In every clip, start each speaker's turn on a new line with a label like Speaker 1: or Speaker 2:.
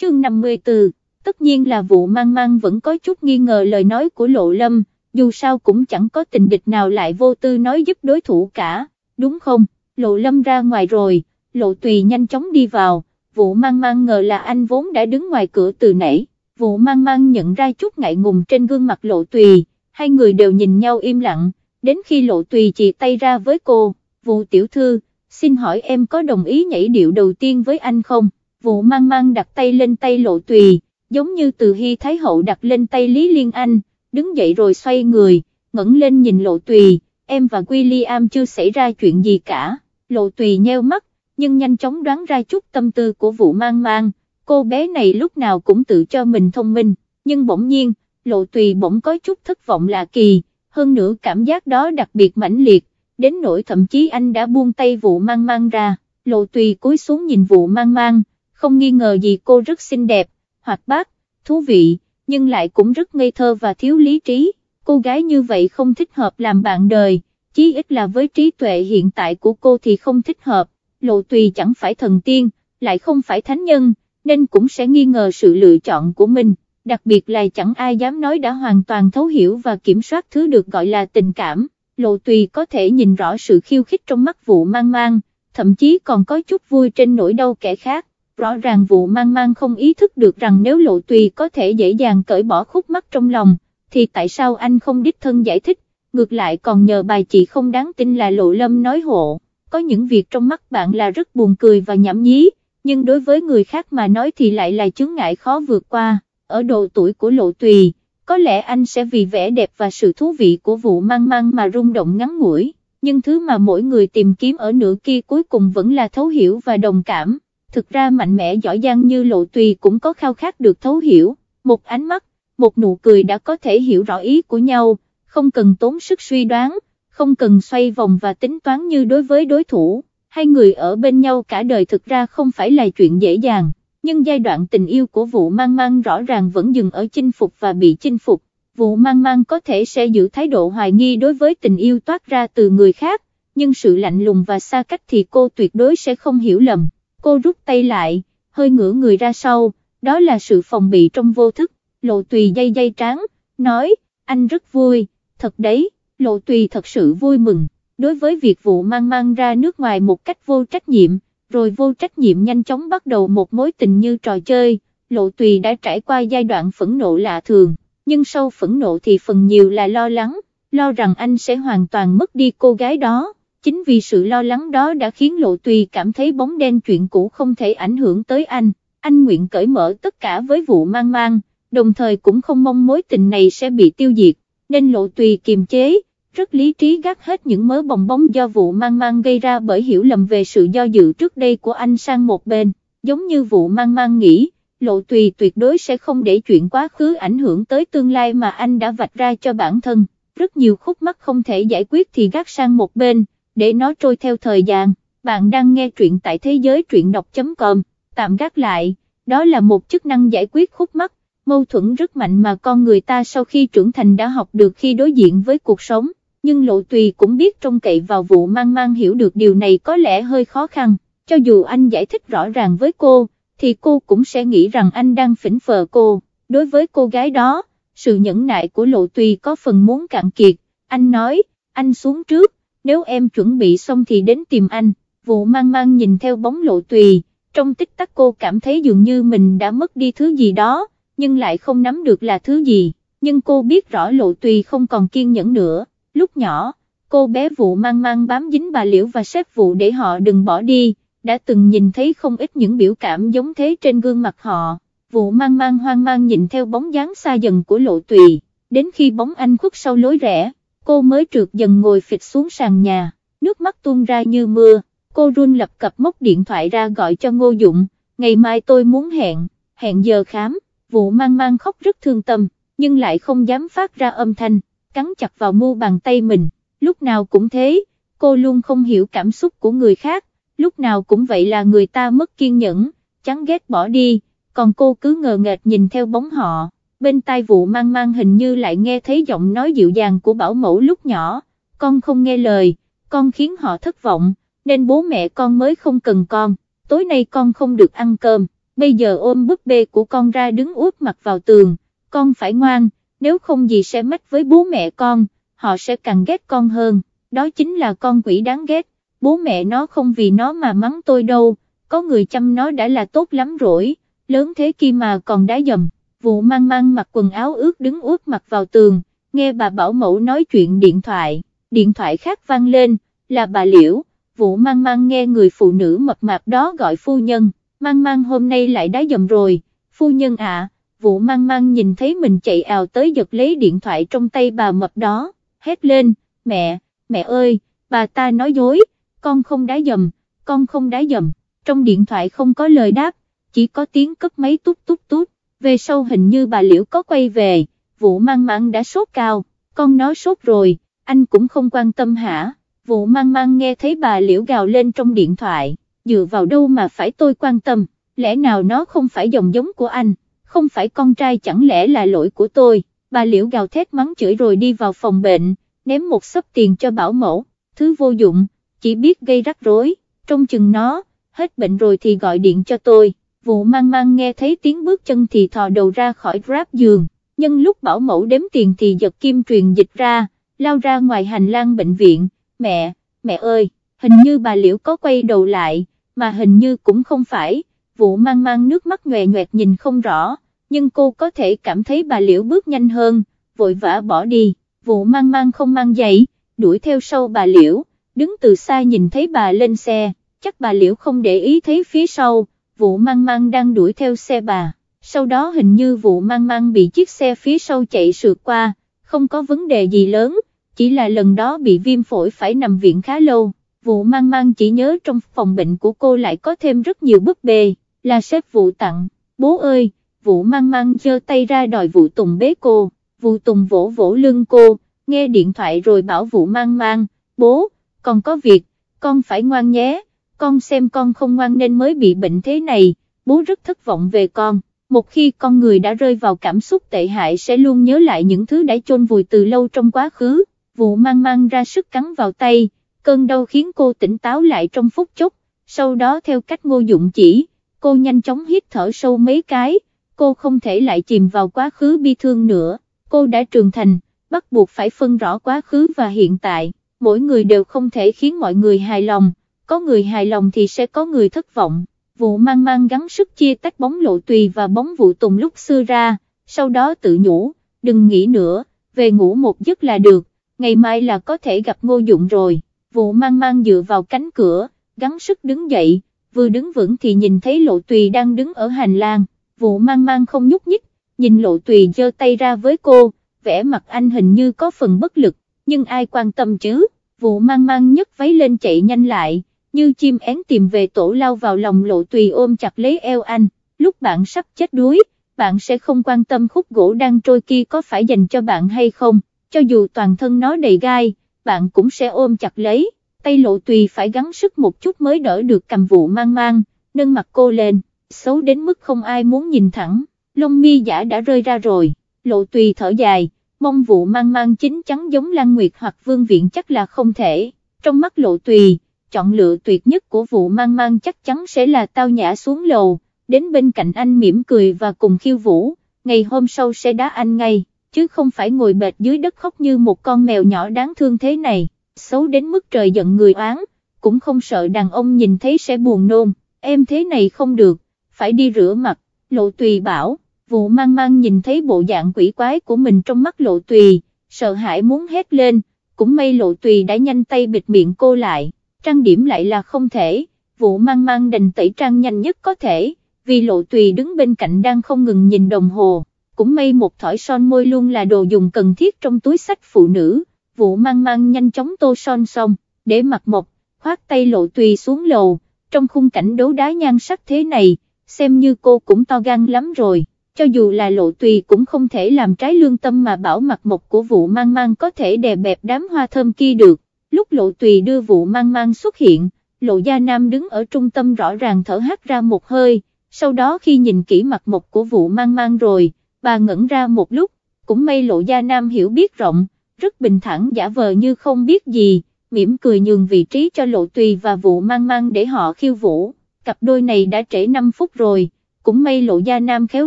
Speaker 1: chương 54, tất nhiên là vụ mang mang vẫn có chút nghi ngờ lời nói của Lộ Lâm, dù sao cũng chẳng có tình địch nào lại vô tư nói giúp đối thủ cả, đúng không, Lộ Lâm ra ngoài rồi, Lộ Tùy nhanh chóng đi vào, vụ mang mang ngờ là anh vốn đã đứng ngoài cửa từ nãy, vụ mang mang nhận ra chút ngại ngùng trên gương mặt Lộ Tùy, hai người đều nhìn nhau im lặng, đến khi Lộ Tùy chỉ tay ra với cô, vụ tiểu thư, xin hỏi em có đồng ý nhảy điệu đầu tiên với anh không? Vụ mang mang đặt tay lên tay lộ tùy, giống như từ hy thái hậu đặt lên tay Lý Liên Anh, đứng dậy rồi xoay người, ngẩng lên nhìn lộ tùy, em và William chưa xảy ra chuyện gì cả, lộ tùy nheo mắt, nhưng nhanh chóng đoán ra chút tâm tư của vụ mang mang, cô bé này lúc nào cũng tự cho mình thông minh, nhưng bỗng nhiên, lộ tùy bỗng có chút thất vọng lạ kỳ, hơn nữa cảm giác đó đặc biệt mãnh liệt, đến nỗi thậm chí anh đã buông tay vụ mang mang ra, lộ tùy cúi xuống nhìn vụ mang mang, không nghi ngờ gì cô rất xinh đẹp, hoạt bát, thú vị, nhưng lại cũng rất ngây thơ và thiếu lý trí, cô gái như vậy không thích hợp làm bạn đời, chí ít là với trí tuệ hiện tại của cô thì không thích hợp, lộ tùy chẳng phải thần tiên, lại không phải thánh nhân, nên cũng sẽ nghi ngờ sự lựa chọn của mình, đặc biệt là chẳng ai dám nói đã hoàn toàn thấu hiểu và kiểm soát thứ được gọi là tình cảm, lộ tùy có thể nhìn rõ sự khiêu khích trong mắt vụ mang mang, thậm chí còn có chút vui trên nỗi đau kẻ khác rõ ràng vụ mang mang không ý thức được rằng nếu lộ tùy có thể dễ dàng cởi bỏ khúc mắc trong lòng, thì tại sao anh không đích thân giải thích, ngược lại còn nhờ bài chị không đáng tin là lộ lâm nói hộ, có những việc trong mắt bạn là rất buồn cười và nhảm nhí, nhưng đối với người khác mà nói thì lại là chứng ngại khó vượt qua, ở độ tuổi của lộ tùy, có lẽ anh sẽ vì vẻ đẹp và sự thú vị của vụ mang mang mà rung động ngắn ngủi, nhưng thứ mà mỗi người tìm kiếm ở nửa kia cuối cùng vẫn là thấu hiểu và đồng cảm thực ra mạnh mẽ giỏi giang như lộ tùy cũng có khao khát được thấu hiểu, một ánh mắt, một nụ cười đã có thể hiểu rõ ý của nhau, không cần tốn sức suy đoán, không cần xoay vòng và tính toán như đối với đối thủ, hai người ở bên nhau cả đời thực ra không phải là chuyện dễ dàng, nhưng giai đoạn tình yêu của vụ mang mang rõ ràng vẫn dừng ở chinh phục và bị chinh phục, vụ mang mang có thể sẽ giữ thái độ hoài nghi đối với tình yêu toát ra từ người khác, nhưng sự lạnh lùng và xa cách thì cô tuyệt đối sẽ không hiểu lầm cô rút tay lại, hơi ngửa người ra sau, đó là sự phòng bị trong vô thức, lộ tùy dây dây tráng, nói, anh rất vui, thật đấy, lộ tùy thật sự vui mừng, đối với việc vụ mang mang ra nước ngoài một cách vô trách nhiệm, rồi vô trách nhiệm nhanh chóng bắt đầu một mối tình như trò chơi, lộ tùy đã trải qua giai đoạn phẫn nộ lạ thường, nhưng sau phẫn nộ thì phần nhiều là lo lắng, lo rằng anh sẽ hoàn toàn mất đi cô gái đó chính vì sự lo lắng đó đã khiến Lộ Tùy cảm thấy bóng đen chuyện cũ không thể ảnh hưởng tới anh, anh nguyện cởi mở tất cả với vụ mang mang, đồng thời cũng không mong mối tình này sẽ bị tiêu diệt, nên Lộ Tùy kiềm chế, rất lý trí gác hết những mớ bồng bóng do vụ mang mang gây ra bởi hiểu lầm về sự do dự trước đây của anh sang một bên, giống như vụ mang mang nghĩ, Lộ Tùy tuyệt đối sẽ không để chuyện quá khứ ảnh hưởng tới tương lai mà anh đã vạch ra cho bản thân, rất nhiều khúc mắc không thể giải quyết thì gác sang một bên để nó trôi theo thời gian, bạn đang nghe truyện tại thế giới truyện đọc.com, tạm gác lại, đó là một chức năng giải quyết khúc mắc, mâu thuẫn rất mạnh mà con người ta sau khi trưởng thành đã học được khi đối diện với cuộc sống, nhưng lộ tùy cũng biết trông cậy vào vụ mang mang hiểu được điều này có lẽ hơi khó khăn, cho dù anh giải thích rõ ràng với cô, thì cô cũng sẽ nghĩ rằng anh đang phỉnh phờ cô, đối với cô gái đó, sự nhẫn nại của lộ tùy có phần muốn cạn kiệt, anh nói, anh xuống trước, nếu em chuẩn bị xong thì đến tìm anh, vụ mang mang nhìn theo bóng lộ tùy, trong tích tắc cô cảm thấy dường như mình đã mất đi thứ gì đó, nhưng lại không nắm được là thứ gì, nhưng cô biết rõ lộ tùy không còn kiên nhẫn nữa, lúc nhỏ, cô bé vụ mang mang bám dính bà liễu và xếp vụ để họ đừng bỏ đi, đã từng nhìn thấy không ít những biểu cảm giống thế trên gương mặt họ, vụ mang mang hoang mang nhìn theo bóng dáng xa dần của lộ tùy, đến khi bóng anh khuất sau lối rẽ cô mới trượt dần ngồi phịch xuống sàn nhà, nước mắt tuôn ra như mưa, cô run lập cập móc điện thoại ra gọi cho Ngô Dụng, ngày mai tôi muốn hẹn, hẹn giờ khám, vụ mang mang khóc rất thương tâm, nhưng lại không dám phát ra âm thanh, cắn chặt vào mu bàn tay mình, lúc nào cũng thế, cô luôn không hiểu cảm xúc của người khác, lúc nào cũng vậy là người ta mất kiên nhẫn, chán ghét bỏ đi, còn cô cứ ngờ nghệch nhìn theo bóng họ bên tai vụ mang mang hình như lại nghe thấy giọng nói dịu dàng của bảo mẫu lúc nhỏ, con không nghe lời, con khiến họ thất vọng, nên bố mẹ con mới không cần con, tối nay con không được ăn cơm, bây giờ ôm búp bê của con ra đứng úp mặt vào tường, con phải ngoan, nếu không gì sẽ mách với bố mẹ con, họ sẽ càng ghét con hơn, đó chính là con quỷ đáng ghét, bố mẹ nó không vì nó mà mắng tôi đâu, có người chăm nó đã là tốt lắm rồi, lớn thế kia mà còn đá dầm, vụ mang mang mặc quần áo ướt đứng úp mặt vào tường, nghe bà bảo mẫu nói chuyện điện thoại, điện thoại khác vang lên, là bà Liễu, vụ mang mang nghe người phụ nữ mập mạp đó gọi phu nhân, mang mang hôm nay lại đá dầm rồi, phu nhân ạ, vụ mang mang nhìn thấy mình chạy ào tới giật lấy điện thoại trong tay bà mập đó, hét lên, mẹ, mẹ ơi, bà ta nói dối, con không đá dầm, con không đá dầm, trong điện thoại không có lời đáp, chỉ có tiếng cấp máy tút tút tút, về sau hình như bà Liễu có quay về, vụ mang mang đã sốt cao, con nó sốt rồi, anh cũng không quan tâm hả, vụ mang mang nghe thấy bà Liễu gào lên trong điện thoại, dựa vào đâu mà phải tôi quan tâm, lẽ nào nó không phải dòng giống của anh, không phải con trai chẳng lẽ là lỗi của tôi, bà Liễu gào thét mắng chửi rồi đi vào phòng bệnh, ném một sấp tiền cho bảo mẫu, thứ vô dụng, chỉ biết gây rắc rối, trong chừng nó, hết bệnh rồi thì gọi điện cho tôi, vụ mang mang nghe thấy tiếng bước chân thì thò đầu ra khỏi grab giường, nhưng lúc bảo mẫu đếm tiền thì giật kim truyền dịch ra, lao ra ngoài hành lang bệnh viện, mẹ, mẹ ơi, hình như bà Liễu có quay đầu lại, mà hình như cũng không phải, vụ mang mang nước mắt nhòe nhòe nhìn không rõ, nhưng cô có thể cảm thấy bà Liễu bước nhanh hơn, vội vã bỏ đi, vụ mang mang không mang giày, đuổi theo sau bà Liễu, đứng từ xa nhìn thấy bà lên xe, chắc bà Liễu không để ý thấy phía sau, vụ mang mang đang đuổi theo xe bà, sau đó hình như vụ mang mang bị chiếc xe phía sau chạy sượt qua, không có vấn đề gì lớn, chỉ là lần đó bị viêm phổi phải nằm viện khá lâu, vụ mang mang chỉ nhớ trong phòng bệnh của cô lại có thêm rất nhiều bức bê, là sếp vụ tặng, bố ơi, vụ mang mang giơ tay ra đòi vụ tùng bế cô, vụ tùng vỗ vỗ lưng cô, nghe điện thoại rồi bảo vụ mang mang, bố, còn có việc, con phải ngoan nhé, con xem con không ngoan nên mới bị bệnh thế này, bố rất thất vọng về con. Một khi con người đã rơi vào cảm xúc tệ hại sẽ luôn nhớ lại những thứ đã chôn vùi từ lâu trong quá khứ, vụ mang mang ra sức cắn vào tay, cơn đau khiến cô tỉnh táo lại trong phút chốc, sau đó theo cách ngô dụng chỉ, cô nhanh chóng hít thở sâu mấy cái, cô không thể lại chìm vào quá khứ bi thương nữa, cô đã trưởng thành, bắt buộc phải phân rõ quá khứ và hiện tại, mỗi người đều không thể khiến mọi người hài lòng, có người hài lòng thì sẽ có người thất vọng, vụ mang mang gắng sức chia tách bóng lộ tùy và bóng vụ tùng lúc xưa ra, sau đó tự nhủ, đừng nghĩ nữa, về ngủ một giấc là được, ngày mai là có thể gặp ngô dụng rồi, vụ mang mang dựa vào cánh cửa, gắng sức đứng dậy, vừa đứng vững thì nhìn thấy lộ tùy đang đứng ở hành lang, vụ mang mang không nhúc nhích, nhìn lộ tùy giơ tay ra với cô, vẻ mặt anh hình như có phần bất lực, nhưng ai quan tâm chứ, vụ mang mang nhấc váy lên chạy nhanh lại, như chim én tìm về tổ lao vào lòng lộ tùy ôm chặt lấy eo anh, lúc bạn sắp chết đuối, bạn sẽ không quan tâm khúc gỗ đang trôi kia có phải dành cho bạn hay không, cho dù toàn thân nó đầy gai, bạn cũng sẽ ôm chặt lấy, tay lộ tùy phải gắng sức một chút mới đỡ được cầm vụ mang mang, nâng mặt cô lên, xấu đến mức không ai muốn nhìn thẳng, lông mi giả đã rơi ra rồi, lộ tùy thở dài, mong vụ mang mang chính chắn giống Lan Nguyệt hoặc Vương Viện chắc là không thể, trong mắt lộ tùy, chọn lựa tuyệt nhất của vụ mang mang chắc chắn sẽ là tao nhã xuống lầu, đến bên cạnh anh mỉm cười và cùng khiêu vũ, ngày hôm sau sẽ đá anh ngay, chứ không phải ngồi bệt dưới đất khóc như một con mèo nhỏ đáng thương thế này, xấu đến mức trời giận người oán, cũng không sợ đàn ông nhìn thấy sẽ buồn nôn, em thế này không được, phải đi rửa mặt, lộ tùy bảo, vụ mang mang nhìn thấy bộ dạng quỷ quái của mình trong mắt lộ tùy, sợ hãi muốn hét lên, cũng may lộ tùy đã nhanh tay bịt miệng cô lại trang điểm lại là không thể, vụ mang mang đành tẩy trang nhanh nhất có thể, vì lộ tùy đứng bên cạnh đang không ngừng nhìn đồng hồ, cũng may một thỏi son môi luôn là đồ dùng cần thiết trong túi sách phụ nữ, vụ mang mang nhanh chóng tô son xong, để mặt mộc, khoát tay lộ tùy xuống lầu, trong khung cảnh đấu đá nhan sắc thế này, xem như cô cũng to gan lắm rồi. Cho dù là lộ tùy cũng không thể làm trái lương tâm mà bảo mặt mộc của vụ mang mang có thể đè bẹp đám hoa thơm kia được, lúc lộ tùy đưa vụ mang mang xuất hiện, lộ gia nam đứng ở trung tâm rõ ràng thở hắt ra một hơi, sau đó khi nhìn kỹ mặt mộc của vụ mang mang rồi, bà ngẩn ra một lúc, cũng may lộ gia nam hiểu biết rộng, rất bình thản giả vờ như không biết gì, mỉm cười nhường vị trí cho lộ tùy và vụ mang mang để họ khiêu vũ, cặp đôi này đã trễ 5 phút rồi, cũng may lộ gia nam khéo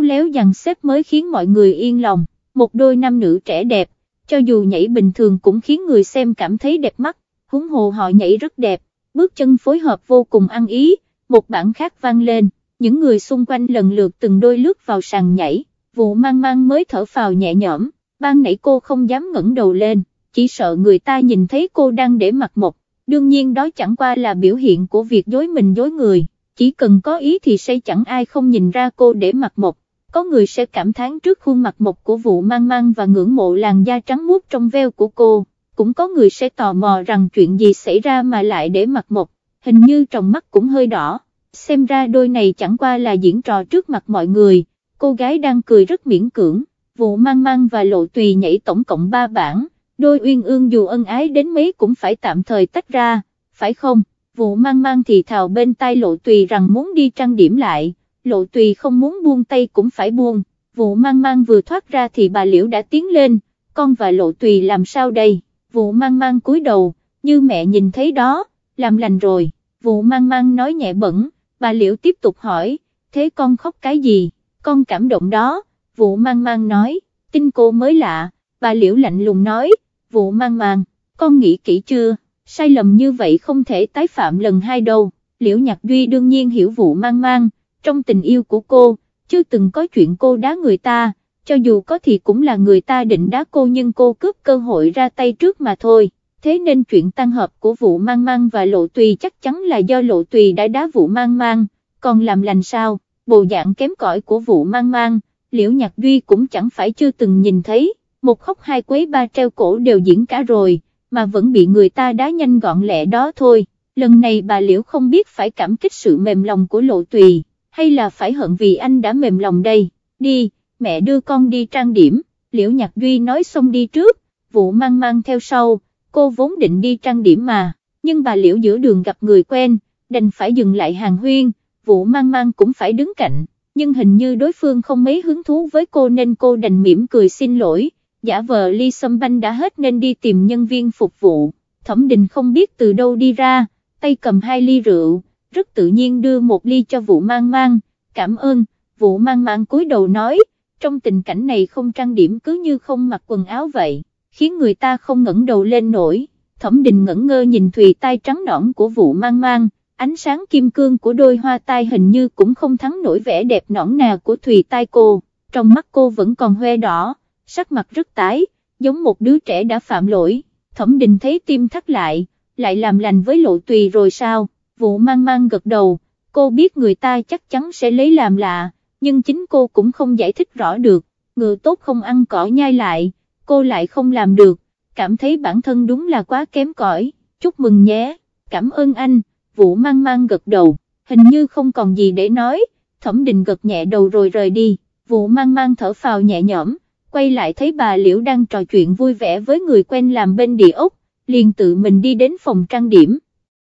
Speaker 1: léo dàn xếp mới khiến mọi người yên lòng, một đôi nam nữ trẻ đẹp, cho dù nhảy bình thường cũng khiến người xem cảm thấy đẹp mắt, huống hồ họ nhảy rất đẹp, bước chân phối hợp vô cùng ăn ý, một bản khác vang lên, những người xung quanh lần lượt từng đôi lướt vào sàn nhảy, vụ mang mang mới thở phào nhẹ nhõm, ban nãy cô không dám ngẩng đầu lên, chỉ sợ người ta nhìn thấy cô đang để mặt một, đương nhiên đó chẳng qua là biểu hiện của việc dối mình dối người, chỉ cần có ý thì sẽ chẳng ai không nhìn ra cô để mặt một, có người sẽ cảm thán trước khuôn mặt mộc của vụ mang mang và ngưỡng mộ làn da trắng muốt trong veo của cô, cũng có người sẽ tò mò rằng chuyện gì xảy ra mà lại để mặt mộc, hình như trong mắt cũng hơi đỏ, xem ra đôi này chẳng qua là diễn trò trước mặt mọi người, cô gái đang cười rất miễn cưỡng, vụ mang mang và lộ tùy nhảy tổng cộng 3 bản, đôi uyên ương dù ân ái đến mấy cũng phải tạm thời tách ra, phải không, vụ mang mang thì thào bên tai lộ tùy rằng muốn đi trang điểm lại, lộ tùy không muốn buông tay cũng phải buông, vụ mang mang vừa thoát ra thì bà liễu đã tiến lên, con và lộ tùy làm sao đây, vụ mang mang cúi đầu, như mẹ nhìn thấy đó, làm lành rồi, vụ mang mang nói nhẹ bẩn, bà liễu tiếp tục hỏi, thế con khóc cái gì, con cảm động đó, vụ mang mang nói, tin cô mới lạ, bà liễu lạnh lùng nói, vụ mang mang, con nghĩ kỹ chưa, sai lầm như vậy không thể tái phạm lần hai đâu, liễu nhạc duy đương nhiên hiểu vụ mang mang, trong tình yêu của cô, chưa từng có chuyện cô đá người ta, cho dù có thì cũng là người ta định đá cô nhưng cô cướp cơ hội ra tay trước mà thôi, thế nên chuyện tăng hợp của vụ mang mang và lộ tùy chắc chắn là do lộ tùy đã đá vụ mang mang, còn làm lành sao, bộ dạng kém cỏi của vụ mang mang, liễu nhạc duy cũng chẳng phải chưa từng nhìn thấy, một khóc hai quấy ba treo cổ đều diễn cả rồi, mà vẫn bị người ta đá nhanh gọn lẹ đó thôi, lần này bà liễu không biết phải cảm kích sự mềm lòng của lộ tùy, hay là phải hận vì anh đã mềm lòng đây, đi, mẹ đưa con đi trang điểm, liễu nhạc duy nói xong đi trước, vụ mang mang theo sau, cô vốn định đi trang điểm mà, nhưng bà liễu giữa đường gặp người quen, đành phải dừng lại hàng huyên, vụ mang mang cũng phải đứng cạnh, nhưng hình như đối phương không mấy hứng thú với cô nên cô đành mỉm cười xin lỗi, giả vờ ly sâm banh đã hết nên đi tìm nhân viên phục vụ, thẩm Đình không biết từ đâu đi ra, tay cầm hai ly rượu, rất tự nhiên đưa một ly cho vụ mang mang, cảm ơn, vụ mang mang cúi đầu nói, trong tình cảnh này không trang điểm cứ như không mặc quần áo vậy, khiến người ta không ngẩng đầu lên nổi, thẩm Đình ngẩn ngơ nhìn thùy tai trắng nõn của vụ mang mang, ánh sáng kim cương của đôi hoa tai hình như cũng không thắng nổi vẻ đẹp nõn nà của thùy tai cô, trong mắt cô vẫn còn hoe đỏ, sắc mặt rất tái, giống một đứa trẻ đã phạm lỗi, thẩm Đình thấy tim thắt lại, lại làm lành với lộ tùy rồi sao, vụ mang mang gật đầu, cô biết người ta chắc chắn sẽ lấy làm lạ, nhưng chính cô cũng không giải thích rõ được, ngựa tốt không ăn cỏ nhai lại, cô lại không làm được, cảm thấy bản thân đúng là quá kém cỏi, chúc mừng nhé, cảm ơn anh, vụ mang mang gật đầu, hình như không còn gì để nói, thẩm định gật nhẹ đầu rồi rời đi, vụ mang mang thở phào nhẹ nhõm, quay lại thấy bà Liễu đang trò chuyện vui vẻ với người quen làm bên địa ốc, liền tự mình đi đến phòng trang điểm,